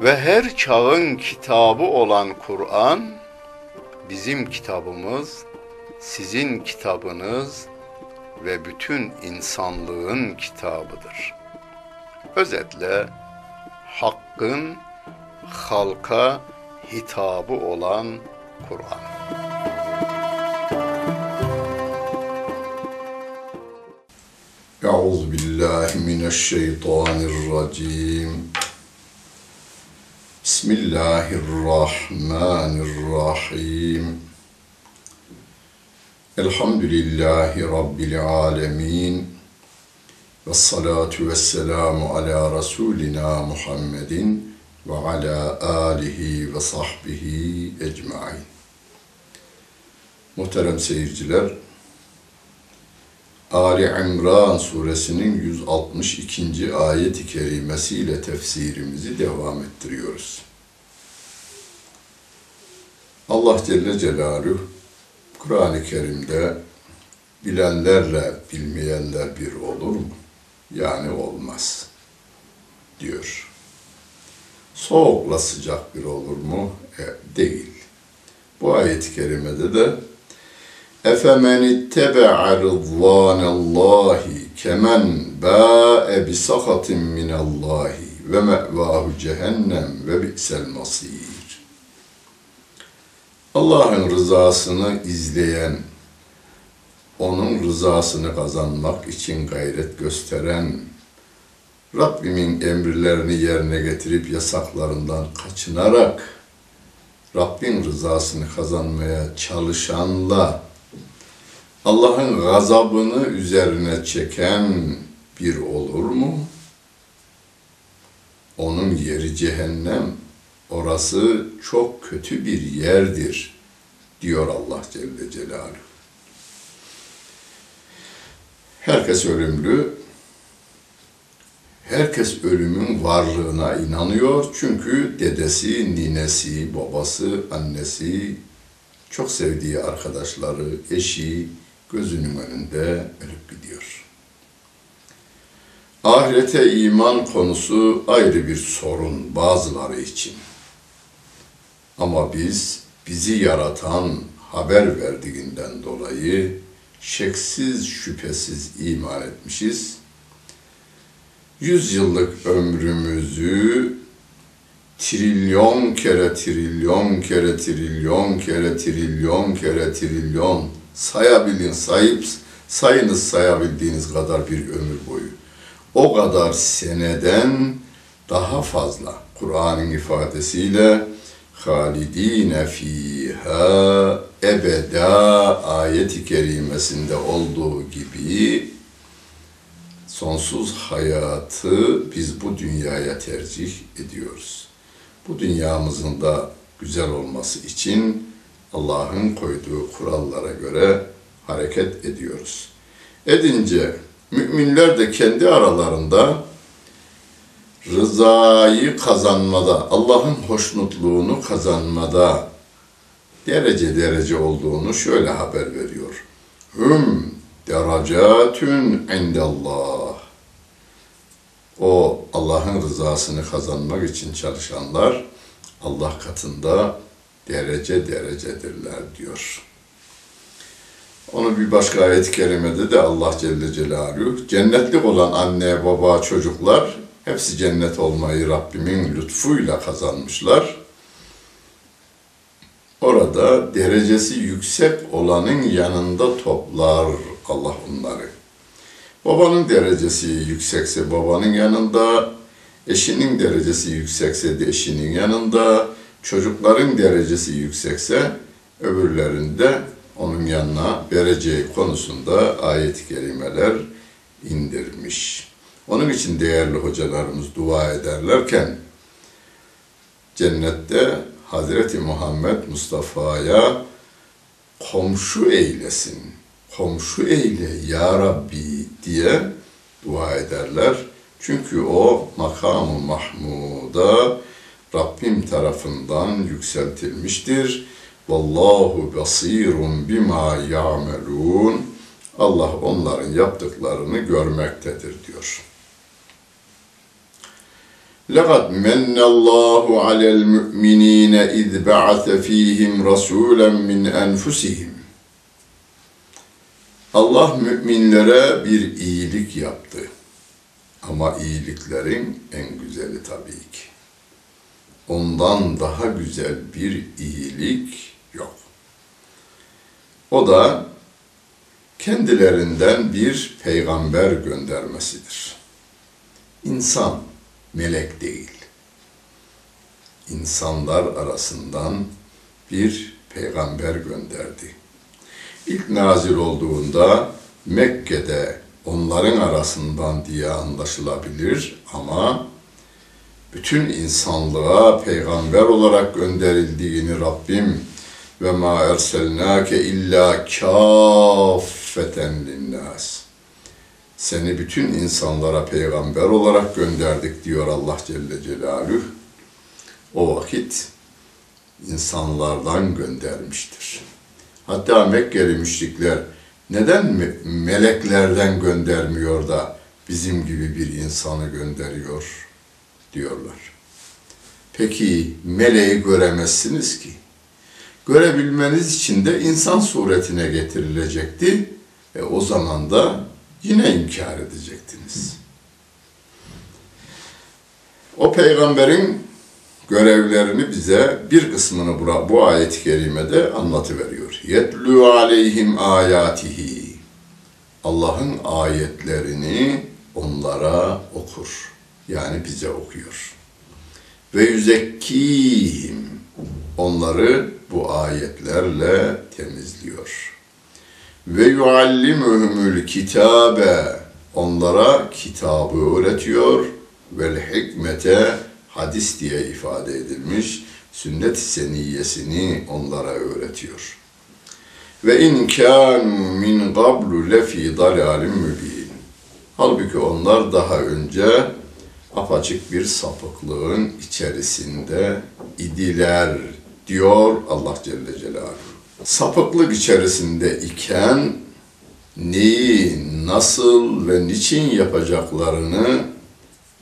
ve her çağın kitabı olan Kur'an bizim kitabımız, sizin kitabınız ve bütün insanlığın kitabıdır. Özetle hakkın halka hitabı olan Kur'an. أعوذ بالله من الشيطان الرجيم بسم الله الرحمن الرحيم الحمد لله رب العالمين والصلاة والسلام على رسولنا محمد وعلى آله وصحبه ecmaîn. Muhterem seyirciler, Ali İmran suresinin 162. ayet-i kerimesiyle tefsirimizi devam ettiriyoruz. Allah Celle Celaluhu Kur'an-ı Kerim'de bilenlerle bilmeyenler bir olur mu? Yani olmaz diyor. Soğukla sıcak bir olur mu? E, değil. Bu ayet-i kerimede de Efemen ittebe'a rıdvanallahi kemen ba'e bi sahatin minallahi ve me'vahu cehennem ve bi'sel masir. Allah'ın rızasını izleyen, onun rızasını kazanmak için gayret gösteren, Rabbimin emirlerini yerine getirip yasaklarından kaçınarak Rabbin rızasını kazanmaya çalışanla Allah'ın gazabını üzerine çeken bir olur mu? Onun yeri cehennem. Orası çok kötü bir yerdir diyor Allah Celle Celaluhu. Herkes ölümlü. Herkes ölümün varlığına inanıyor. Çünkü dedesi, ninesi, babası, annesi, çok sevdiği arkadaşları, eşi, gözünün önünde ölüp gidiyor. Ahirete iman konusu ayrı bir sorun bazıları için. Ama biz bizi yaratan haber verdiğinden dolayı şeksiz şüphesiz iman etmişiz. Yüz yıllık ömrümüzü trilyon kere trilyon kere trilyon kere trilyon kere trilyon sayabilin sayıp sayınız sayabildiğiniz kadar bir ömür boyu. O kadar seneden daha fazla Kur'an'ın ifadesiyle halidine fiha ebeda ayeti kerimesinde olduğu gibi sonsuz hayatı biz bu dünyaya tercih ediyoruz. Bu dünyamızın da güzel olması için Allah'ın koyduğu kurallara göre hareket ediyoruz. Edince müminler de kendi aralarında rızayı kazanmada, Allah'ın hoşnutluğunu kazanmada derece derece olduğunu şöyle haber veriyor. Hüm derecatün indallah. O Allah'ın rızasını kazanmak için çalışanlar Allah katında derece derecedirler diyor. Onu bir başka ayet-i kerimede de Allah Celle Celaluhu cennetlik olan anne, baba, çocuklar hepsi cennet olmayı Rabbimin lütfuyla kazanmışlar. Orada derecesi yüksek olanın yanında toplar Allah onları. Babanın derecesi yüksekse babanın yanında, eşinin derecesi yüksekse de eşinin yanında, çocukların derecesi yüksekse öbürlerinde onun yanına vereceği konusunda ayet-i kerimeler indirmiş. Onun için değerli hocalarımız dua ederlerken cennette Hazreti Muhammed Mustafa'ya komşu eylesin, komşu eyle ya Rabbi diye dua ederler. Çünkü o makamı mahmuda Rabbim tarafından yükseltilmiştir. Vallahu basirun bima ya'melun. Allah onların yaptıklarını görmektedir diyor. لقد من الله على المؤمنين إذ بعث فيهم رسولا من أنفسهم Allah müminlere bir iyilik yaptı. Ama iyiliklerin en güzeli tabii ki. Ondan daha güzel bir iyilik yok. O da kendilerinden bir peygamber göndermesidir. İnsan, melek değil. İnsanlar arasından bir peygamber gönderdi. İlk nazil olduğunda Mekke'de onların arasından diye anlaşılabilir ama bütün insanlığa peygamber olarak gönderildiğini Rabbim ve ma erselnake illa kaffeten linnas. Seni bütün insanlara peygamber olarak gönderdik diyor Allah Celle Celaluhu. O vakit insanlardan göndermiştir. Hatta Mekkeli müşrikler neden meleklerden göndermiyor da bizim gibi bir insanı gönderiyor diyorlar. Peki meleği göremezsiniz ki. Görebilmeniz için de insan suretine getirilecekti. E o zaman da yine inkar edecektiniz. O peygamberin görevlerini bize bir kısmını bu, bu ayet-i kerimede anlatıveriyor. Yetlu aleyhim ayatihi. Allah'ın ayetlerini onlara okur. Yani bize okuyor. Ve yüzekkihim. Onları bu ayetlerle temizliyor. Ve yuallimuhumul kitabe. Onlara kitabı öğretiyor. Vel hikmete hadis diye ifade edilmiş sünnet seniyesini onlara öğretiyor. Ve in kanu min qablu lefi dalalin mübin. Halbuki onlar daha önce apaçık bir sapıklığın içerisinde idiler diyor Allah Celle Celaluhu. Sapıklık içerisinde iken neyi, nasıl ve niçin yapacaklarını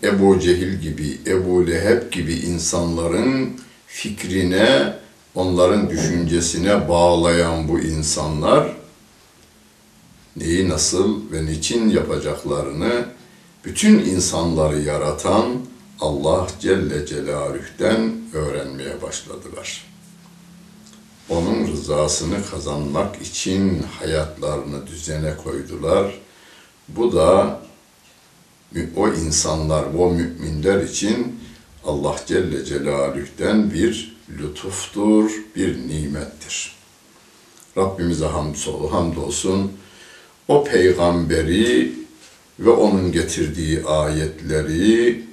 Ebu Cehil gibi, Ebu Leheb gibi insanların fikrine, onların düşüncesine bağlayan bu insanlar neyi nasıl ve niçin yapacaklarını bütün insanları yaratan Allah Celle Celaluh'ten öğrenmeye başladılar. Onun rızasını kazanmak için hayatlarını düzene koydular. Bu da o insanlar, o müminler için Allah Celle Celaluh'ten bir lütuftur, bir nimettir. Rabbimize hamdolsun. O peygamberi ve onun getirdiği ayetleri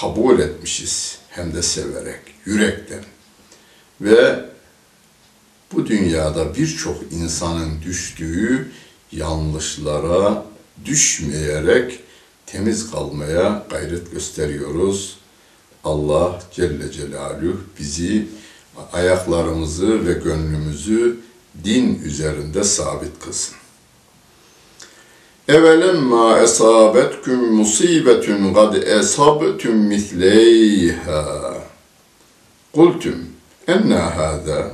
kabul etmişiz. Hem de severek, yürekten. Ve bu dünyada birçok insanın düştüğü yanlışlara düşmeyerek temiz kalmaya gayret gösteriyoruz. Allah Celle Celaluhu bizi ayaklarımızı ve gönlümüzü din üzerinde sabit kılsın. Evelemma esabetkum musibetun gad esabtum misleyha. Kultum enna hâzâ.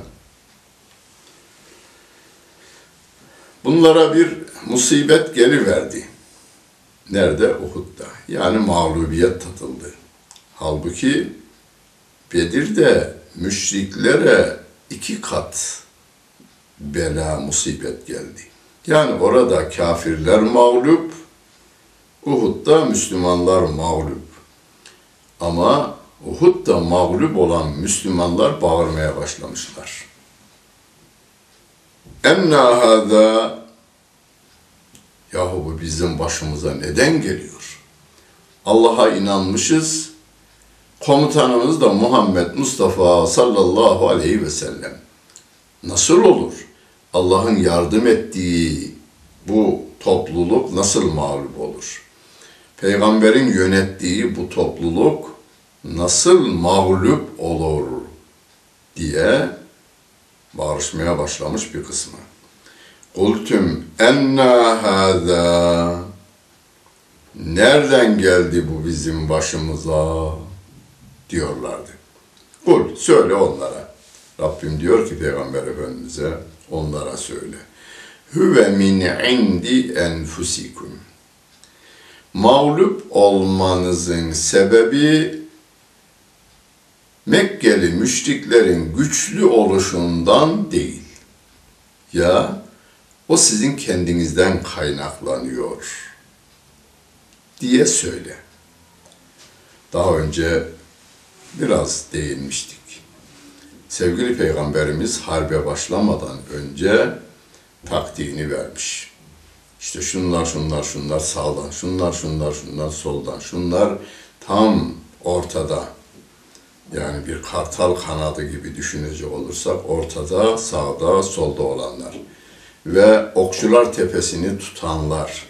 Bunlara bir musibet geliverdi. Nerede? Uhud'da. Yani mağlubiyet tatıldı. Halbuki Bedir'de müşriklere iki kat bela, musibet geldi. Yani orada kafirler mağlup, Uhud'da Müslümanlar mağlup. Ama Uhud'da mağlup olan Müslümanlar bağırmaya başlamışlar. Enna hâzâ Yahu bu bizim başımıza neden geliyor? Allah'a inanmışız. Komutanımız da Muhammed Mustafa sallallahu aleyhi ve sellem. Nasıl olur? Allah'ın yardım ettiği bu topluluk nasıl mağlup olur? Peygamberin yönettiği bu topluluk nasıl mağlup olur diye bağırışmaya başlamış bir kısmı. Kultüm enna hâzâ Nereden geldi bu bizim başımıza? diyorlardı. Kul söyle onlara. Rabbim diyor ki Peygamber Efendimiz'e onlara söyle. Hüve min indi enfusikum. Mağlup olmanızın sebebi Mekkeli müşriklerin güçlü oluşundan değil. Ya o sizin kendinizden kaynaklanıyor diye söyle. Daha önce biraz değinmiştik. Sevgili Peygamberimiz harbe başlamadan önce taktiğini vermiş. İşte şunlar, şunlar, şunlar sağdan, şunlar, şunlar, şunlar soldan, şunlar tam ortada. Yani bir kartal kanadı gibi düşünecek olursak ortada, sağda, solda olanlar ve Okçular Tepesi'ni tutanlar.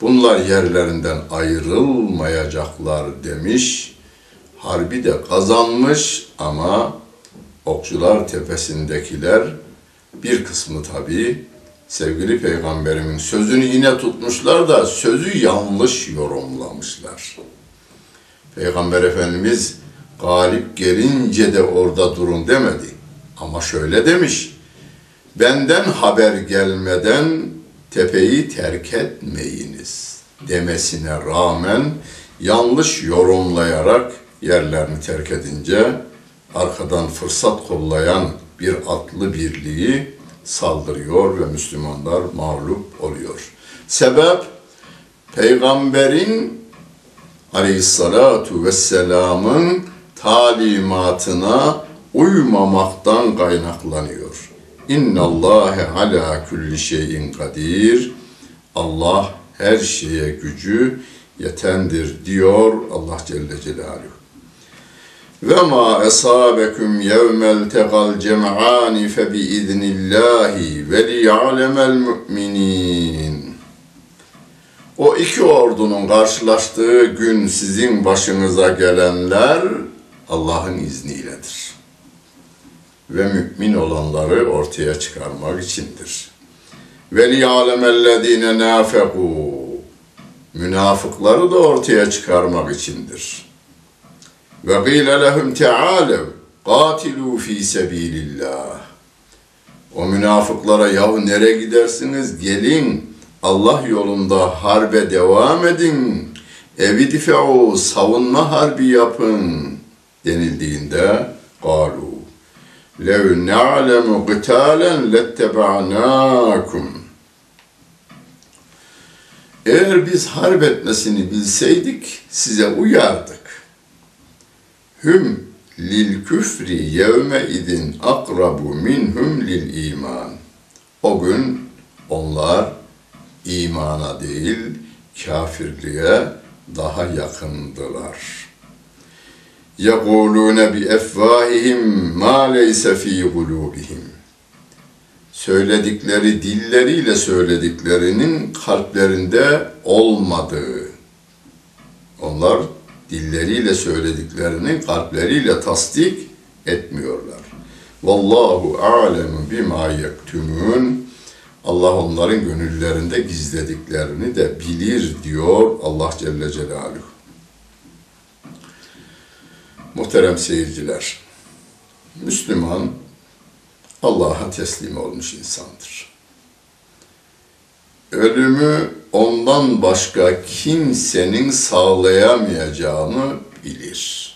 Bunlar yerlerinden ayrılmayacaklar demiş. Harbi de kazanmış ama Okçular Tepesi'ndekiler bir kısmı tabii sevgili peygamberimin sözünü yine tutmuşlar da sözü yanlış yorumlamışlar. Peygamber Efendimiz galip gelince de orada durun demedi. Ama şöyle demiş, benden haber gelmeden tepeyi terk etmeyiniz demesine rağmen yanlış yorumlayarak yerlerini terk edince arkadan fırsat kollayan bir atlı birliği saldırıyor ve Müslümanlar mağlup oluyor. Sebep peygamberin aleyhissalatu vesselamın talimatına uymamaktan kaynaklanıyor. İnna Allahe ala kulli şeyin kadir. Allah her şeye gücü yetendir diyor Allah Celle Celaluhu. Ve ma esabekum yevmel tegal cem'ani fe bi iznillahi ve liya'lemel mu'minin. O iki ordunun karşılaştığı gün sizin başınıza gelenler Allah'ın izniyledir. Ve mümin olanları ortaya çıkarmak içindir. Ve liya'lemellezine nafeku münafıkları da ortaya çıkarmak içindir. Ve gîle lehum teâlev qatilû fî sebîlillah. O münafıklara yahu nereye gidersiniz gelin Allah yolunda harbe devam edin. Evi dife'u savunma harbi yapın denildiğinde galu lev na'lemu qitalen lettebe'nâkum eğer biz harp etmesini bilseydik size uyardık. hüm lil küfri yevme idin akrabu minhum lil iman. O gün onlar imana değil kafirliğe daha yakındılar. يَقُولُونَ بِاَفْوَاهِهِمْ مَا لَيْسَ ف۪ي قُلُوبِهِمْ Söyledikleri dilleriyle söylediklerinin kalplerinde olmadığı. Onlar dilleriyle söylediklerini kalpleriyle tasdik etmiyorlar. Vallahu alemu bima yektumun. Allah onların gönüllerinde gizlediklerini de bilir diyor Allah Celle Celaluhu. Muhterem seyirciler, Müslüman Allah'a teslim olmuş insandır. Ölümü ondan başka kimsenin sağlayamayacağını bilir.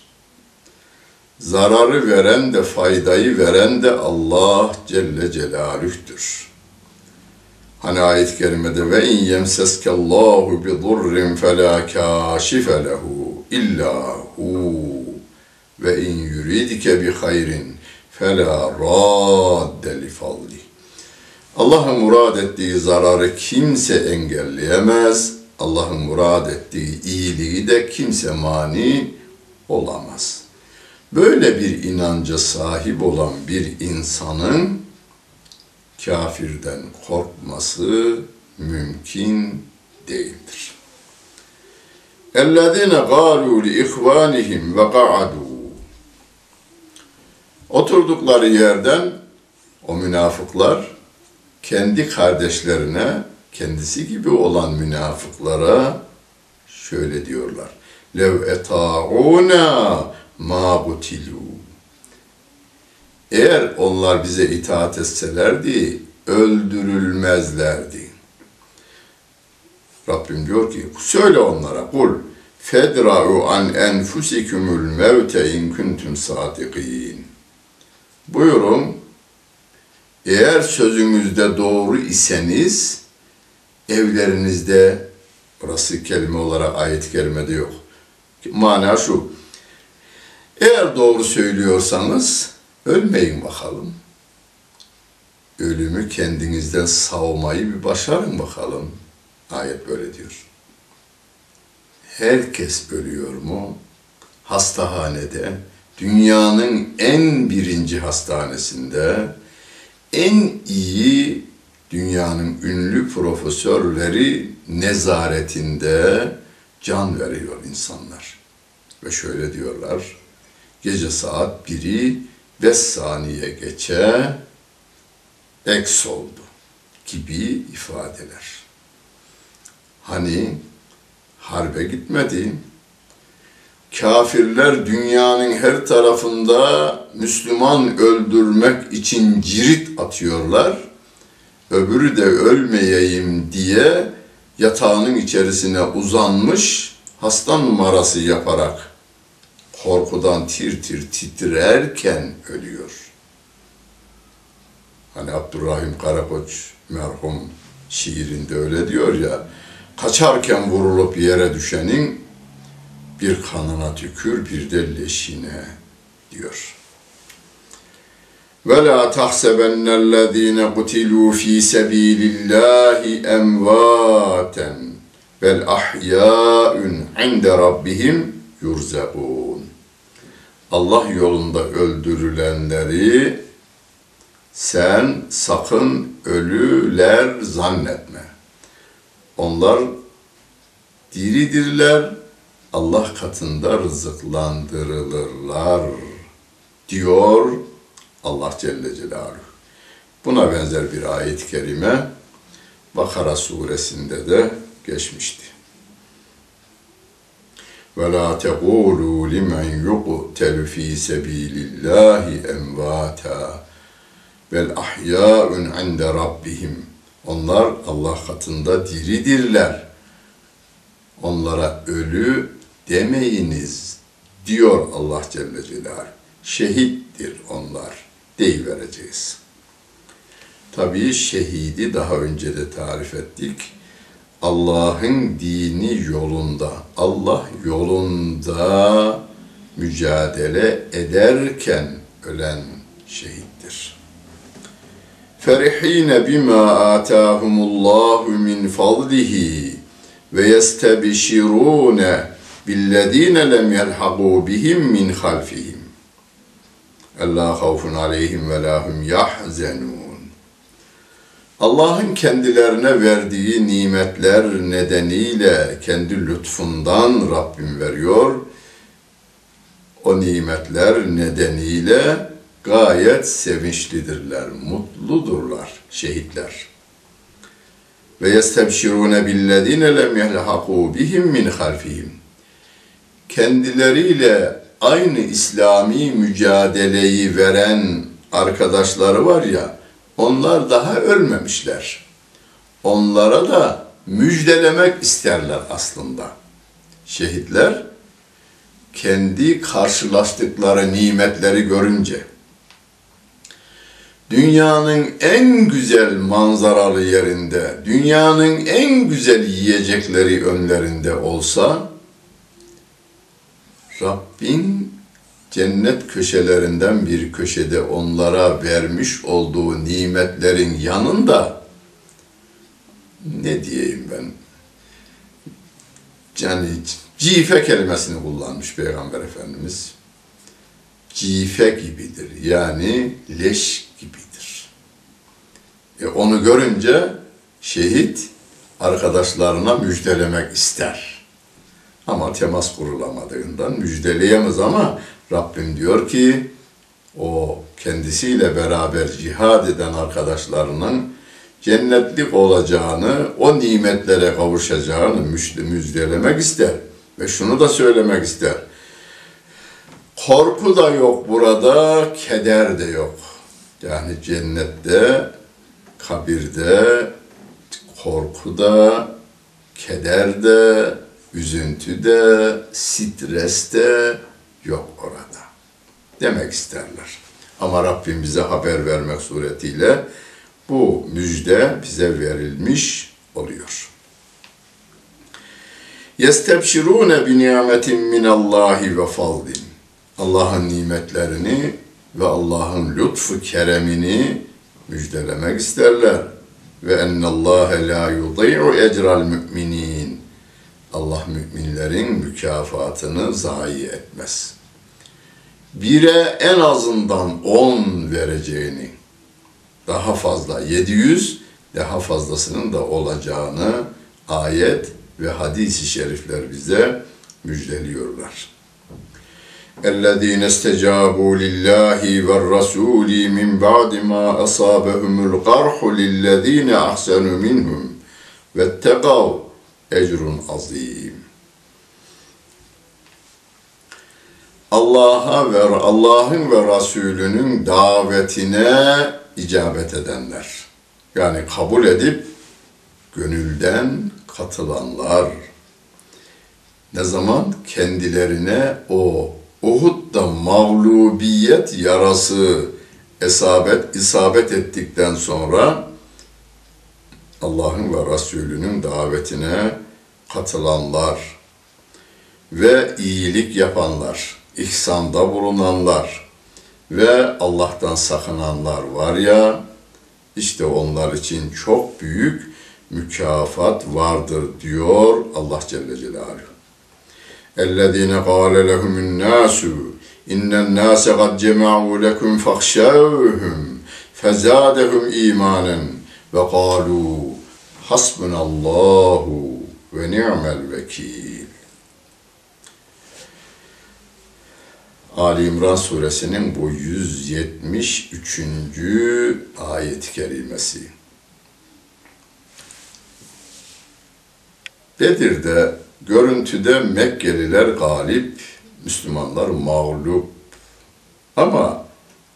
Zararı veren de faydayı veren de Allah Celle Celaluh'tür. Hani ayet-i kerimede ve in yemseskallahu bi durrin fela kashife lehu illa hu ve in yuridike bi hayrin fela radde li fadli. Allah'ın murad ettiği zararı kimse engelleyemez. Allah'ın murad ettiği iyiliği de kimse mani olamaz. Böyle bir inanca sahip olan bir insanın kafirden korkması mümkün değildir. اَلَّذِينَ قَالُوا لِإِخْوَانِهِمْ وَقَعَدُوا Oturdukları yerden o münafıklar kendi kardeşlerine, kendisi gibi olan münafıklara şöyle diyorlar. Lev eta'una ma gutilu. Eğer onlar bize itaat etselerdi, öldürülmezlerdi. Rabbim diyor ki, söyle onlara, kul, fedra'u an enfusikumul mevte in kuntum sadikin. Buyurun, eğer sözünüzde doğru iseniz, evlerinizde, burası kelime olarak ayet-i kerimede yok. Mana şu, eğer doğru söylüyorsanız, ölmeyin bakalım. Ölümü kendinizden savmayı bir başarın bakalım. Ayet böyle diyor. Herkes ölüyor mu? Hastahanede, dünyanın en birinci hastanesinde, en iyi dünyanın ünlü profesörleri nezaretinde can veriyor insanlar. Ve şöyle diyorlar, gece saat biri beş saniye geçe eks oldu gibi ifadeler. Hani harbe gitmedi, kafirler dünyanın her tarafında Müslüman öldürmek için cirit atıyorlar. Öbürü de ölmeyeyim diye yatağının içerisine uzanmış hasta numarası yaparak korkudan tir tir titrerken ölüyor. Hani Abdurrahim Karakoç merhum şiirinde öyle diyor ya, kaçarken vurulup yere düşenin bir kanına tükür bir de leşine diyor. Ve la tahsebennellezine kutilu fi sebilillahi emvaten bel ahya'un inde rabbihim yurzakun. Allah yolunda öldürülenleri sen sakın ölüler zannetme. Onlar diridirler, Allah katında rızıklandırılırlar diyor Allah Celle Celaluhu. Buna benzer bir ayet-i kerime Bakara suresinde de geçmişti. Ve la tequlu limen yuqtelu fi sabilillahi emvata bel ahya'un inde rabbihim. Onlar Allah katında diridirler. Onlara ölü demeyiniz diyor Allah Celle Celaluhu. Şehittir onlar deyivereceğiz. Tabii şehidi daha önce de tarif ettik. Allah'ın dini yolunda, Allah yolunda mücadele ederken ölen şehittir. Ferihine bima atahumullahu min fadlihi ve yestebşirune billezine lem yelhagu bihim min halfihim. Allah havfun aleyhim ve lahum yahzenun. Allah'ın kendilerine verdiği nimetler nedeniyle kendi lütfundan Rabbim veriyor. O nimetler nedeniyle gayet sevinçlidirler, mutludurlar şehitler. Ve yestebşirune billezine lem yehlhaku bihim min halfihim. Kendileriyle aynı İslami mücadeleyi veren arkadaşları var ya, onlar daha ölmemişler. Onlara da müjdelemek isterler aslında. Şehitler kendi karşılaştıkları nimetleri görünce dünyanın en güzel manzaralı yerinde, dünyanın en güzel yiyecekleri önlerinde olsa Rabbin cennet köşelerinden bir köşede onlara vermiş olduğu nimetlerin yanında ne diyeyim ben yani cife kelimesini kullanmış Peygamber Efendimiz. Cife gibidir. Yani leş gibidir. E onu görünce şehit arkadaşlarına müjdelemek ister. Ama temas kurulamadığından müjdeleyemez ama Rabbim diyor ki o kendisiyle beraber cihad eden arkadaşlarının cennetlik olacağını, o nimetlere kavuşacağını müjdelemek ister. Ve şunu da söylemek ister. Korku da yok burada, keder de yok. Yani cennette, kabirde, korku da, keder de, üzüntü de, stres de yok orada. Demek isterler. Ama Rabbim bize haber vermek suretiyle bu müjde bize verilmiş oluyor. Nimetin min Allahi ve fadlin. Allah'ın nimetlerini ve Allah'ın lütfu keremini müjdelemek isterler. Ve ennallâhe la yudî'u ecral müminin. Allah müminlerin mükafatını zayi etmez. Bire en azından on vereceğini, daha fazla 700 daha fazlasının da olacağını ayet ve hadis-i şerifler bize müjdeliyorlar. اَلَّذ۪ينَ اسْتَجَابُوا لِلّٰهِ وَالرَّسُولِ مِنْ بَعْدِ مَا أَصَابَهُمُ الْقَرْحُ لِلَّذ۪ينَ أَحْسَنُوا مِنْهُمْ وَاتَّقَوْا ecrun azim. Allah'a ve Allah'ın ve Resulünün davetine icabet edenler. Yani kabul edip gönülden katılanlar. Ne zaman kendilerine o Uhud'da mağlubiyet yarası esabet, isabet ettikten sonra Allah'ın ve Resulünün davetine katılanlar ve iyilik yapanlar, ihsanda bulunanlar ve Allah'tan sakınanlar var ya, işte onlar için çok büyük mükafat vardır diyor Allah Celle Celaluhu. اَلَّذ۪ينَ قَالَ لَهُمُ النَّاسُ اِنَّ النَّاسَ قَدْ جَمَعُوا لَكُمْ فَخْشَوْهُمْ فَزَادَهُمْ اِيمَانًا وَقَالُوا حَسْبُنَ اللّٰهُ ve ni'mel vekil. Ali İmran suresinin bu 173. ayet-i kerimesi. Bedir'de görüntüde Mekkeliler galip, Müslümanlar mağlup ama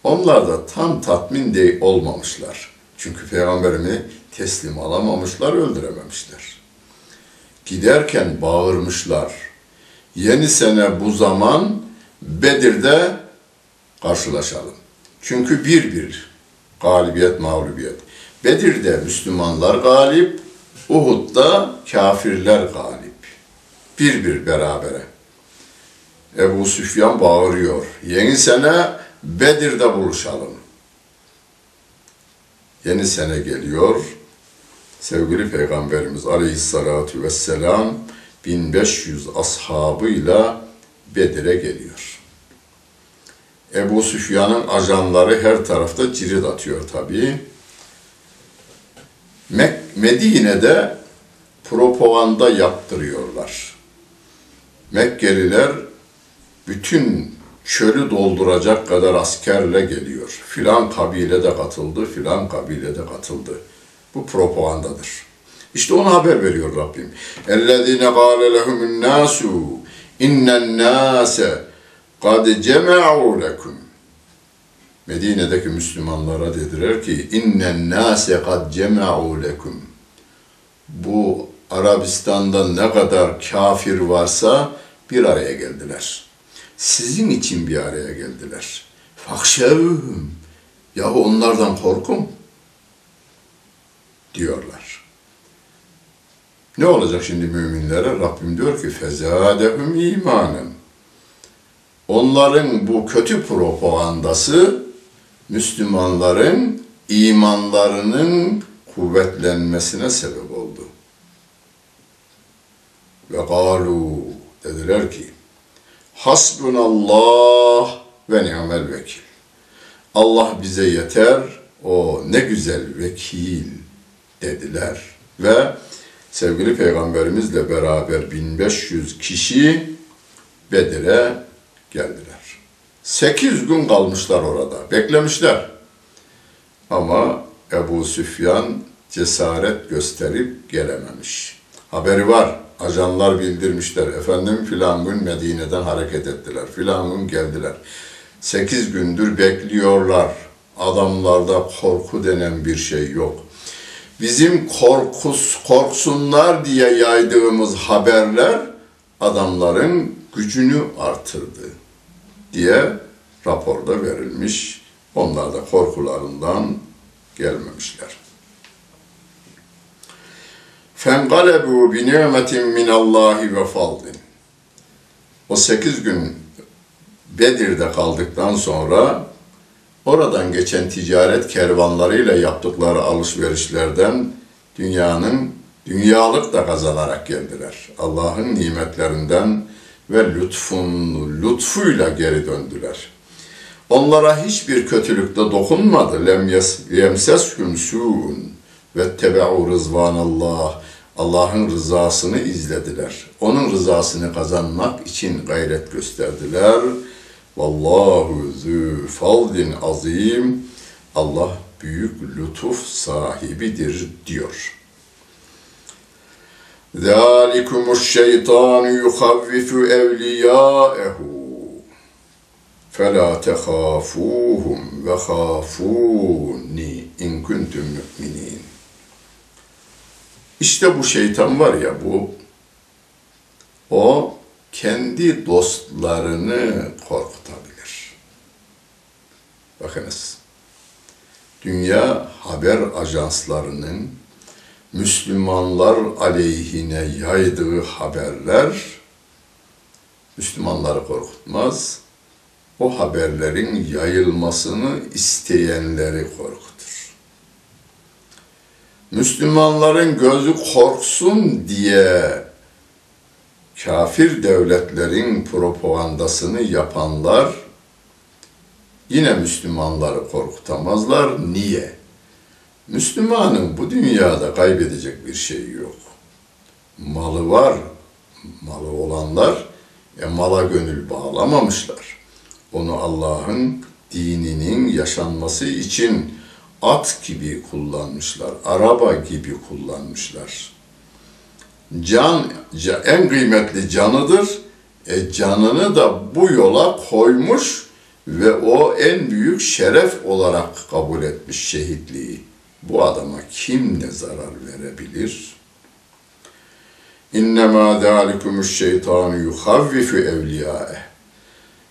onlar da tam tatmin değil olmamışlar. Çünkü peygamberimi teslim alamamışlar, öldürememişler. Giderken bağırmışlar. Yeni sene bu zaman Bedir'de karşılaşalım. Çünkü bir bir galibiyet, mağlubiyet. Bedir'de Müslümanlar galip, Uhud'da kafirler galip. Bir bir berabere. Ebu Süfyan bağırıyor. Yeni sene Bedir'de buluşalım. Yeni sene geliyor. Sevgili Peygamberimiz Aleyhisselatü Vesselam 1500 ashabıyla Bedir'e geliyor. Ebu Süfyan'ın ajanları her tarafta cirit atıyor tabii. Medine'de propaganda yaptırıyorlar. Mekkeliler bütün çölü dolduracak kadar askerle geliyor. Filan kabile de katıldı, filan kabile de katıldı. Bu propagandadır. İşte ona haber veriyor Rabbim. اَلَّذِينَ قَالَ لَهُمُ النَّاسُ اِنَّ النَّاسَ قَدْ جَمَعُوا لَكُمْ Medine'deki Müslümanlara dediler ki innen nase kad cema'u lekum. Bu Arabistan'da ne kadar kafir varsa bir araya geldiler. Sizin için bir araya geldiler. Fakşevhum. Yahu onlardan korkun diyorlar. Ne olacak şimdi müminlere? Rabbim diyor ki fezadehum imanen. Onların bu kötü propagandası Müslümanların imanlarının kuvvetlenmesine sebep oldu. Ve galu dediler ki Hasbunallah ve ni'mel vekil. Allah bize yeter, o ne güzel vekil dediler. Ve sevgili peygamberimizle beraber 1500 kişi Bedir'e geldiler. Sekiz gün kalmışlar orada, beklemişler. Ama Ebu Süfyan cesaret gösterip gelememiş. Haberi var, ajanlar bildirmişler. Efendim filan gün Medine'den hareket ettiler, filan gün geldiler. Sekiz gündür bekliyorlar. Adamlarda korku denen bir şey yok. Bizim korkus, korksunlar diye yaydığımız haberler adamların gücünü artırdı diye raporda verilmiş. Onlar da korkularından gelmemişler. Fengalebu bi ni'metin min Allahi ve fadlin. O sekiz gün Bedir'de kaldıktan sonra oradan geçen ticaret kervanlarıyla yaptıkları alışverişlerden dünyanın dünyalık da kazanarak geldiler. Allah'ın nimetlerinden ve lütfun, lütfuyla geri döndüler. Onlara hiçbir kötülük de dokunmadı. Lem yemseshum su'un ve tebe'u rızvanallah. Allah'ın rızasını izlediler. Onun rızasını kazanmak için gayret gösterdiler. Vallahu zü faldin azim. Allah büyük lütuf sahibidir diyor. ذَٰلِكُمُ الشَّيْطَانُ يُخَوِّفُ اَوْلِيَاءَهُ فَلَا تَخَافُوهُمْ وَخَافُونِ اِنْ كُنْتُمْ مُؤْمِنِينَ İşte bu şeytan var ya bu, o kendi dostlarını korkutabilir. Bakınız, dünya haber ajanslarının Müslümanlar aleyhine yaydığı haberler Müslümanları korkutmaz. O haberlerin yayılmasını isteyenleri korkutur. Müslümanların gözü korksun diye kafir devletlerin propagandasını yapanlar yine Müslümanları korkutamazlar. Niye? Müslümanın bu dünyada kaybedecek bir şey yok. Malı var, malı olanlar e, mala gönül bağlamamışlar. Onu Allah'ın dininin yaşanması için at gibi kullanmışlar, araba gibi kullanmışlar. Can, en kıymetli canıdır. E, canını da bu yola koymuş ve o en büyük şeref olarak kabul etmiş şehitliği. Bu adama kim ne zarar verebilir? İnnemâ zâlikumuş şeytanu yuhavvifu evliyâeh.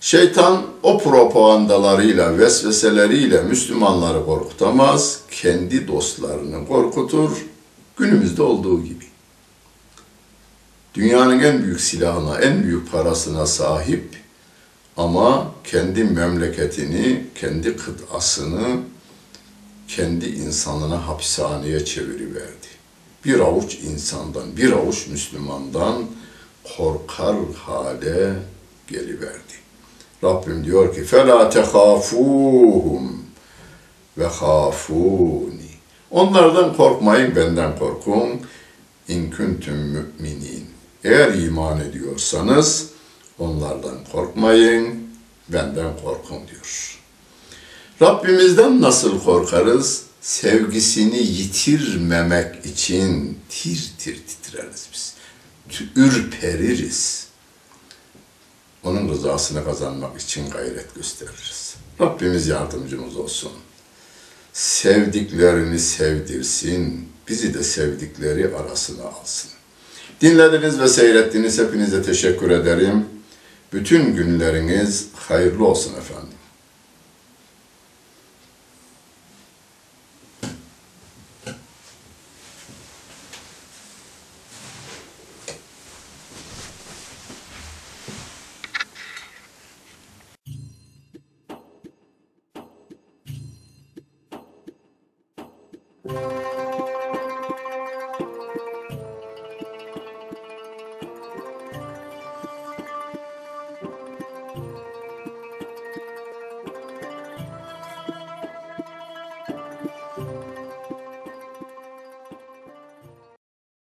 Şeytan o propagandalarıyla, vesveseleriyle Müslümanları korkutamaz, kendi dostlarını korkutur, günümüzde olduğu gibi Dünyanın en büyük silahına, en büyük parasına sahip Ama kendi memleketini, kendi kıtasını, kendi insanına hapishaneye çeviriverdi. Bir avuç insandan, bir avuç Müslümandan korkar hale geliverdi. Rabbim diyor ki فَلَا تَخَافُوهُمْ وَخَافُونِ Onlardan korkmayın, benden korkun. İn kuntum müminin. eğer iman ediyorsanız onlardan korkmayın, benden korkun diyor. Rabbimizden nasıl korkarız? Sevgisini yitirmemek için tir tir titreriz biz. Ürpeririz. Onun rızasını kazanmak için gayret gösteririz. Rabbimiz yardımcımız olsun. Sevdiklerini sevdirsin, bizi de sevdikleri arasına alsın. Dinlediniz ve seyrettiniz. Hepinize teşekkür ederim. Bütün günleriniz hayırlı olsun efendim.